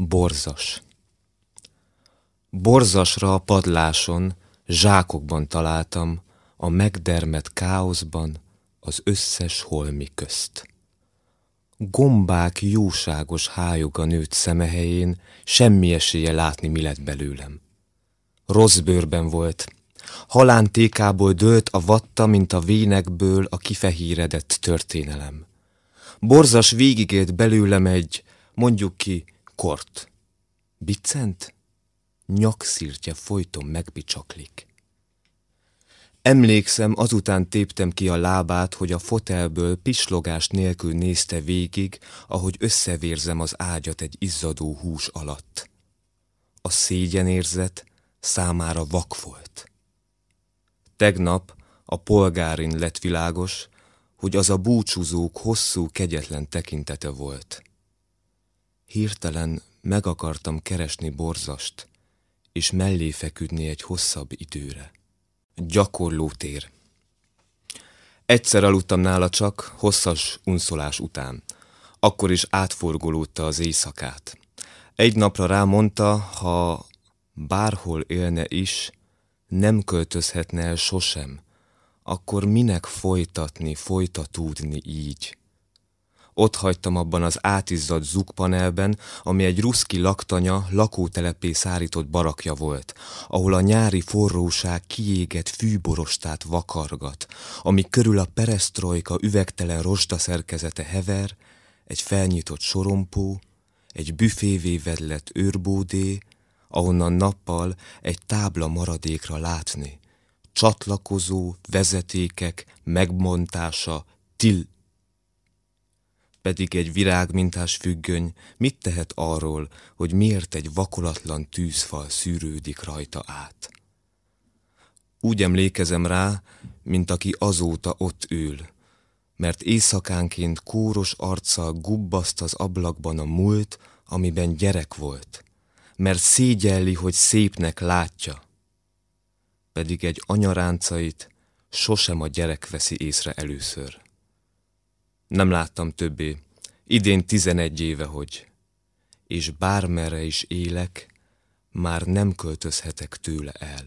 Borzas Borzasra a padláson, zsákokban találtam, a megdermet káoszban, az összes holmi közt. Gombák jóságos hájoga nőtt szemehelyén, semmi esélye látni, mi lett belőlem. Rossz bőrben volt, halántékából dőlt a vatta, mint a vénekből a kifehéredett történelem. Borzas végigélt belőlem egy, mondjuk ki, kort. Biccent? Nyakszírtja folyton megbicsaklik. Emlékszem, azután téptem ki a lábát, hogy a fotelből pislogás nélkül nézte végig, ahogy összevérzem az ágyat egy izzadó hús alatt. A szégyenérzet számára vak volt. Tegnap a polgárin lett világos, hogy az a búcsúzók hosszú, kegyetlen tekintete volt. Hirtelen meg akartam keresni borzast, és mellé feküdni egy hosszabb időre. Gyakorlótér. Egyszer aludtam nála csak, hosszas unszolás után. Akkor is átforgolódta az éjszakát. Egy napra rámondta, ha bárhol élne is, nem költözhetne el sosem, akkor minek folytatni, folytatódni így? Ott hagytam abban az átizzadt zugpanelben, ami egy ruszki laktanya, lakótelepé szárított barakja volt, ahol a nyári forróság kiégett fűborostát vakargat, ami körül a peresztrojka üvegtelen rozsda szerkezete hever, egy felnyitott sorompó, egy büfévé vedlett őrbódé, ahonnan nappal egy tábla maradékra látni. Csatlakozó, vezetékek, megmontása, til pedig egy virágmintás függöny mit tehet arról, hogy miért egy vakolatlan tűzfal szűrődik rajta át? Úgy emlékezem rá, mint aki azóta ott ül, mert éjszakánként kóros arccal gubbaszt az ablakban a múlt, amiben gyerek volt, mert szégyelli, hogy szépnek látja. Pedig egy anyaráncait sosem a gyerek veszi észre először. Nem láttam többé. Idén tizenegy éve, hogy. És bármerre is élek, már nem költözhetek tőle el.